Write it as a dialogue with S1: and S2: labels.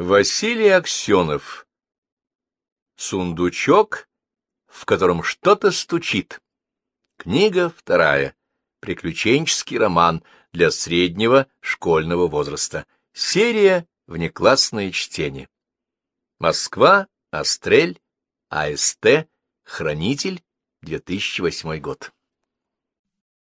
S1: Василий Аксенов. Сундучок, в котором что-то стучит. Книга вторая. Приключенческий роман для среднего школьного возраста. Серия «Внеклассное чтение». Москва, Астрель, АСТ, Хранитель, 2008 год.